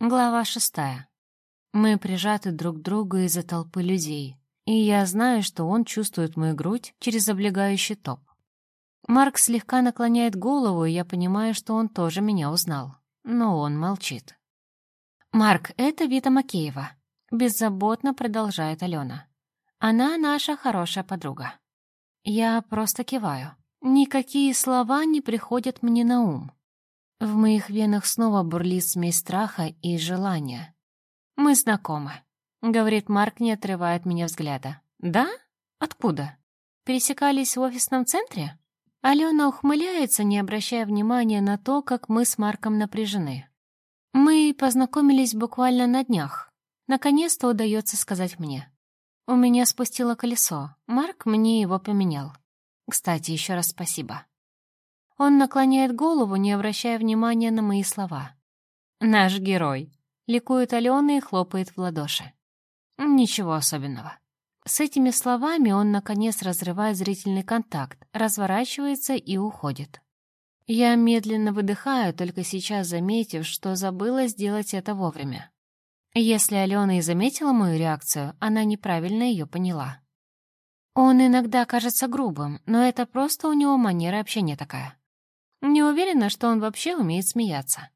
Глава шестая. Мы прижаты друг к другу из-за толпы людей, и я знаю, что он чувствует мою грудь через облегающий топ. Марк слегка наклоняет голову, и я понимаю, что он тоже меня узнал. Но он молчит. «Марк, это Вита Макеева», — беззаботно продолжает Алена. «Она наша хорошая подруга». Я просто киваю. Никакие слова не приходят мне на ум. В моих венах снова бурлит смесь страха и желания. «Мы знакомы», — говорит Марк, не отрывая от меня взгляда. «Да? Откуда? Пересекались в офисном центре?» Алена ухмыляется, не обращая внимания на то, как мы с Марком напряжены. «Мы познакомились буквально на днях. Наконец-то удается сказать мне. У меня спустило колесо. Марк мне его поменял. Кстати, еще раз спасибо». Он наклоняет голову, не обращая внимания на мои слова. «Наш герой», — ликует Алена и хлопает в ладоши. «Ничего особенного». С этими словами он, наконец, разрывает зрительный контакт, разворачивается и уходит. Я медленно выдыхаю, только сейчас заметив, что забыла сделать это вовремя. Если Алена и заметила мою реакцию, она неправильно ее поняла. Он иногда кажется грубым, но это просто у него манера общения такая. Не уверена, что он вообще умеет смеяться.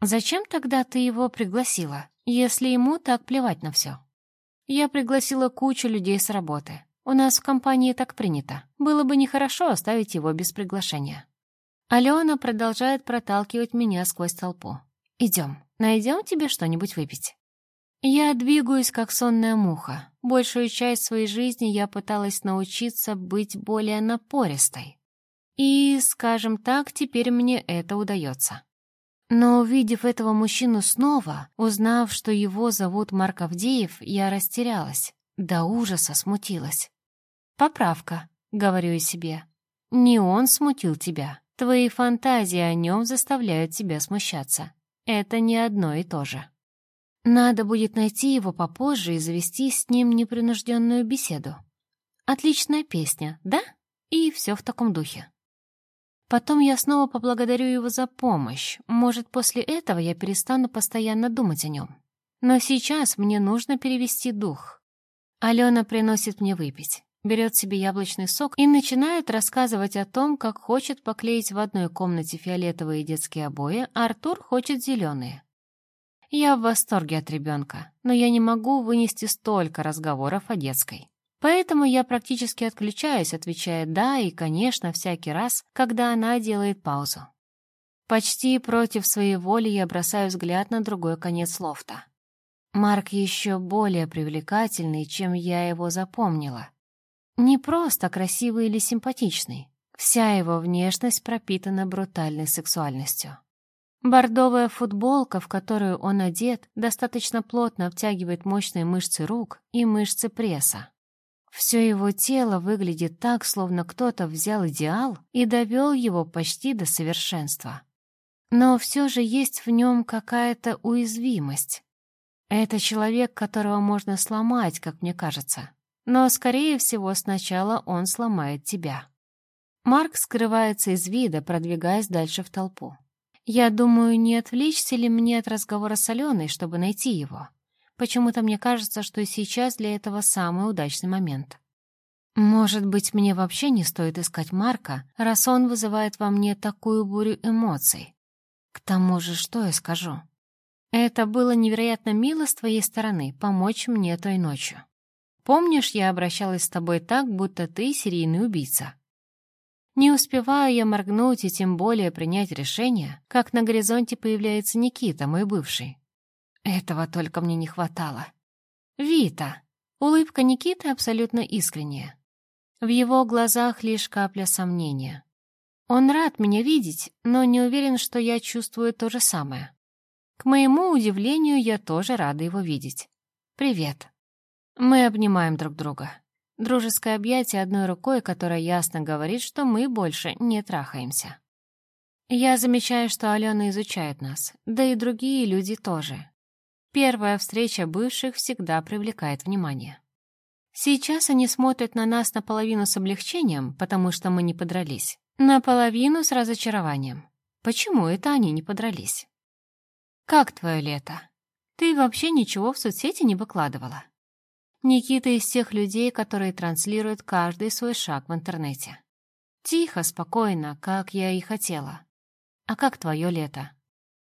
Зачем тогда ты его пригласила, если ему так плевать на все? Я пригласила кучу людей с работы. У нас в компании так принято. Было бы нехорошо оставить его без приглашения. Алена продолжает проталкивать меня сквозь толпу. «Идем, найдем тебе что-нибудь выпить». Я двигаюсь, как сонная муха. Большую часть своей жизни я пыталась научиться быть более напористой. И, скажем так, теперь мне это удается. Но увидев этого мужчину снова, узнав, что его зовут Марк Авдеев, я растерялась, до ужаса смутилась. «Поправка», — говорю я себе. «Не он смутил тебя. Твои фантазии о нем заставляют тебя смущаться. Это не одно и то же». Надо будет найти его попозже и завести с ним непринужденную беседу. Отличная песня, да? И все в таком духе. Потом я снова поблагодарю его за помощь. Может, после этого я перестану постоянно думать о нем. Но сейчас мне нужно перевести дух. Алена приносит мне выпить, берет себе яблочный сок и начинает рассказывать о том, как хочет поклеить в одной комнате фиолетовые детские обои, а Артур хочет зеленые. Я в восторге от ребенка, но я не могу вынести столько разговоров о детской. Поэтому я практически отключаюсь, отвечая «да» и, конечно, всякий раз, когда она делает паузу. Почти против своей воли я бросаю взгляд на другой конец лофта. Марк еще более привлекательный, чем я его запомнила. Не просто красивый или симпатичный. Вся его внешность пропитана брутальной сексуальностью. Бордовая футболка, в которую он одет, достаточно плотно обтягивает мощные мышцы рук и мышцы пресса. Все его тело выглядит так, словно кто-то взял идеал и довел его почти до совершенства. Но все же есть в нем какая-то уязвимость. Это человек, которого можно сломать, как мне кажется. Но, скорее всего, сначала он сломает тебя. Марк скрывается из вида, продвигаясь дальше в толпу. Я думаю, не отвлечься ли мне от разговора с Аленой, чтобы найти его. Почему-то мне кажется, что сейчас для этого самый удачный момент. Может быть, мне вообще не стоит искать Марка, раз он вызывает во мне такую бурю эмоций. К тому же, что я скажу? Это было невероятно мило с твоей стороны помочь мне той ночью. Помнишь, я обращалась с тобой так, будто ты серийный убийца? Не успеваю я моргнуть и тем более принять решение, как на горизонте появляется Никита, мой бывший. Этого только мне не хватало. Вита. Улыбка Никиты абсолютно искренняя. В его глазах лишь капля сомнения. Он рад меня видеть, но не уверен, что я чувствую то же самое. К моему удивлению, я тоже рада его видеть. «Привет». Мы обнимаем друг друга. Дружеское объятие одной рукой, которая ясно говорит, что мы больше не трахаемся. Я замечаю, что Алена изучает нас, да и другие люди тоже. Первая встреча бывших всегда привлекает внимание. Сейчас они смотрят на нас наполовину с облегчением, потому что мы не подрались, наполовину с разочарованием. Почему это они не подрались? «Как твое лето?» Ты вообще ничего в соцсети не выкладывала. Никита из тех людей, которые транслируют каждый свой шаг в интернете. Тихо, спокойно, как я и хотела. А как твое лето?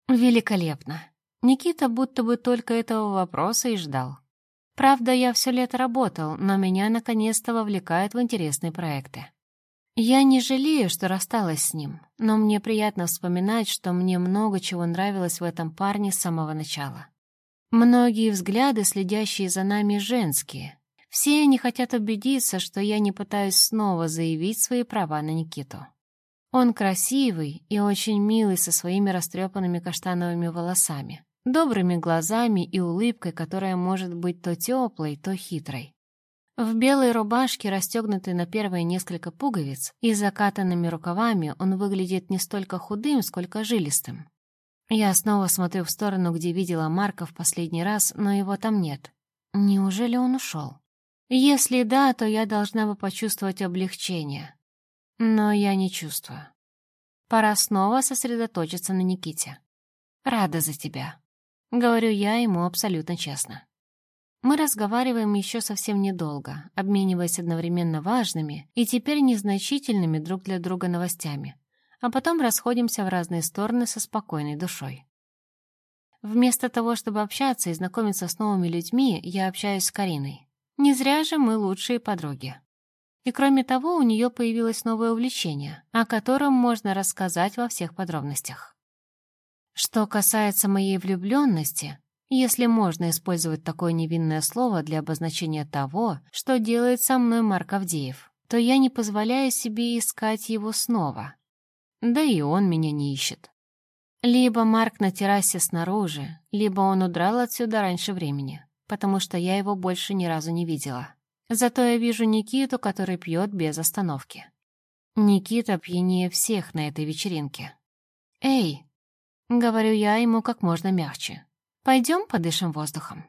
Великолепно. Никита будто бы только этого вопроса и ждал. Правда, я все лето работал, но меня наконец-то вовлекают в интересные проекты. Я не жалею, что рассталась с ним, но мне приятно вспоминать, что мне много чего нравилось в этом парне с самого начала. Многие взгляды, следящие за нами, женские. Все они хотят убедиться, что я не пытаюсь снова заявить свои права на Никиту. Он красивый и очень милый со своими растрепанными каштановыми волосами, добрыми глазами и улыбкой, которая может быть то теплой, то хитрой. В белой рубашке, расстегнутой на первые несколько пуговиц, и закатанными рукавами он выглядит не столько худым, сколько жилистым. Я снова смотрю в сторону, где видела Марка в последний раз, но его там нет. Неужели он ушел? Если да, то я должна бы почувствовать облегчение. Но я не чувствую. Пора снова сосредоточиться на Никите. Рада за тебя. Говорю я ему абсолютно честно. Мы разговариваем еще совсем недолго, обмениваясь одновременно важными и теперь незначительными друг для друга новостями, а потом расходимся в разные стороны со спокойной душой. Вместо того, чтобы общаться и знакомиться с новыми людьми, я общаюсь с Кариной. Не зря же мы лучшие подруги. И кроме того, у нее появилось новое увлечение, о котором можно рассказать во всех подробностях. Что касается моей влюбленности, если можно использовать такое невинное слово для обозначения того, что делает со мной Марк Авдеев, то я не позволяю себе искать его снова. Да и он меня не ищет. Либо Марк на террасе снаружи, либо он удрал отсюда раньше времени, потому что я его больше ни разу не видела. Зато я вижу Никиту, который пьет без остановки. Никита пьянее всех на этой вечеринке. «Эй!» — говорю я ему как можно мягче. «Пойдем подышим воздухом».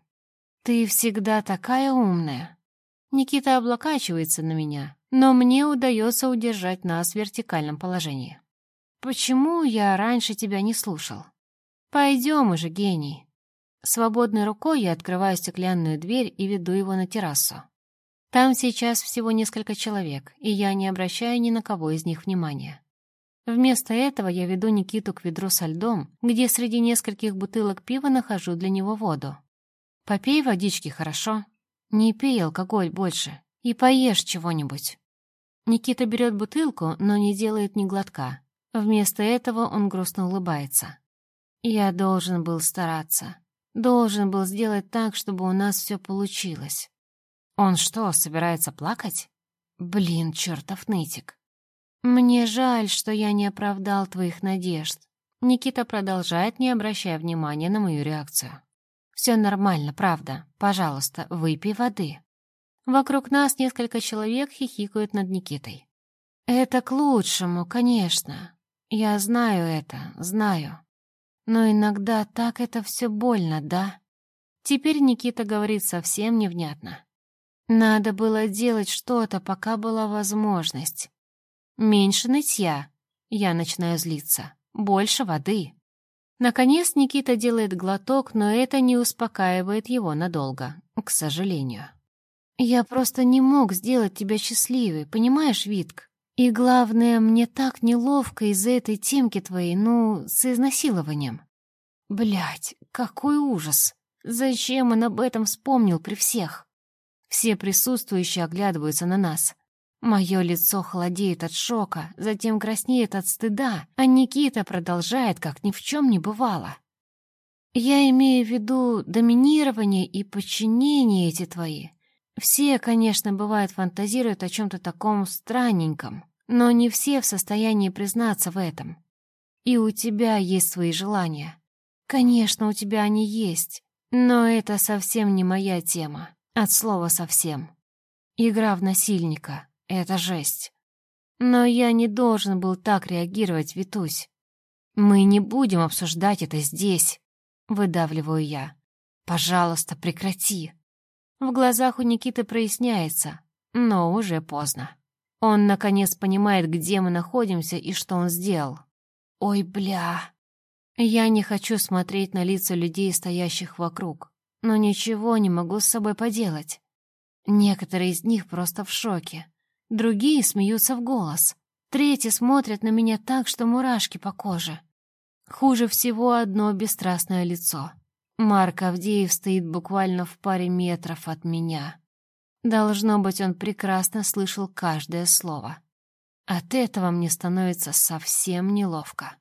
«Ты всегда такая умная». Никита облокачивается на меня, но мне удается удержать нас в вертикальном положении. «Почему я раньше тебя не слушал?» «Пойдем уже, гений». Свободной рукой я открываю стеклянную дверь и веду его на террасу. Там сейчас всего несколько человек, и я не обращаю ни на кого из них внимания. Вместо этого я веду Никиту к ведру со льдом, где среди нескольких бутылок пива нахожу для него воду. «Попей водички, хорошо? Не пей алкоголь больше и поешь чего-нибудь». Никита берет бутылку, но не делает ни глотка, Вместо этого он грустно улыбается. «Я должен был стараться. Должен был сделать так, чтобы у нас все получилось». «Он что, собирается плакать?» «Блин, чертов нытик». «Мне жаль, что я не оправдал твоих надежд». Никита продолжает, не обращая внимания на мою реакцию. «Все нормально, правда. Пожалуйста, выпей воды». Вокруг нас несколько человек хихикают над Никитой. «Это к лучшему, конечно. Я знаю это, знаю. Но иногда так это все больно, да? Теперь Никита говорит совсем невнятно. Надо было делать что-то, пока была возможность. Меньше нытья. Я начинаю злиться. Больше воды. Наконец Никита делает глоток, но это не успокаивает его надолго, к сожалению. «Я просто не мог сделать тебя счастливой, понимаешь, Витк? И главное, мне так неловко из-за этой темки твоей, ну, с изнасилованием. Блять, какой ужас! Зачем он об этом вспомнил при всех? Все присутствующие оглядываются на нас. Мое лицо холодеет от шока, затем краснеет от стыда, а Никита продолжает, как ни в чем не бывало. Я имею в виду доминирование и подчинение эти твои. Все, конечно, бывает, фантазируют о чем-то таком странненьком, но не все в состоянии признаться в этом. И у тебя есть свои желания. Конечно, у тебя они есть, но это совсем не моя тема, от слова совсем. Игра в насильника — это жесть. Но я не должен был так реагировать, Витусь. Мы не будем обсуждать это здесь, выдавливаю я. Пожалуйста, прекрати. В глазах у Никиты проясняется, но уже поздно. Он, наконец, понимает, где мы находимся и что он сделал. Ой, бля. Я не хочу смотреть на лица людей, стоящих вокруг, но ничего не могу с собой поделать. Некоторые из них просто в шоке, другие смеются в голос, третьи смотрят на меня так, что мурашки по коже. Хуже всего одно бесстрастное лицо. Марк Авдеев стоит буквально в паре метров от меня. Должно быть, он прекрасно слышал каждое слово. От этого мне становится совсем неловко.